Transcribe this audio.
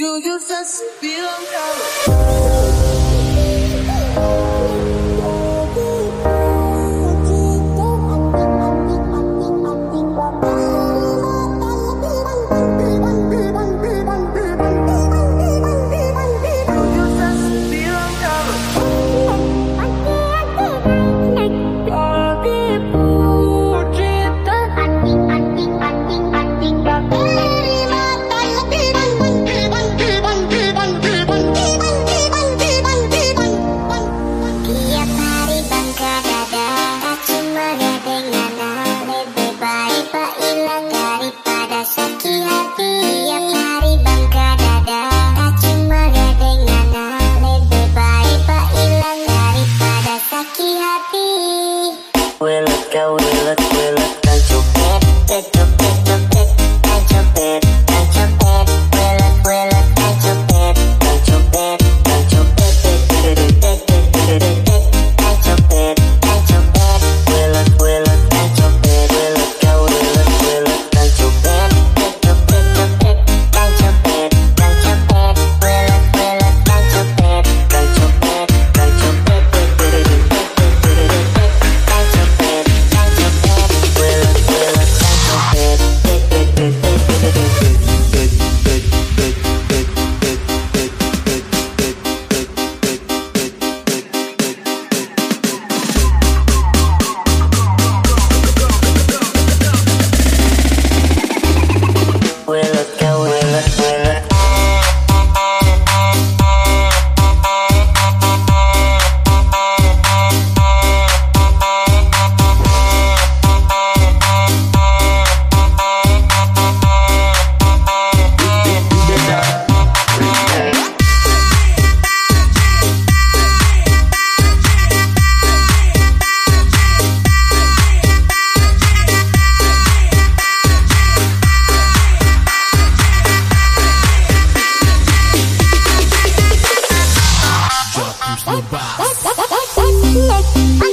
Do you just feel from Snoop Boss.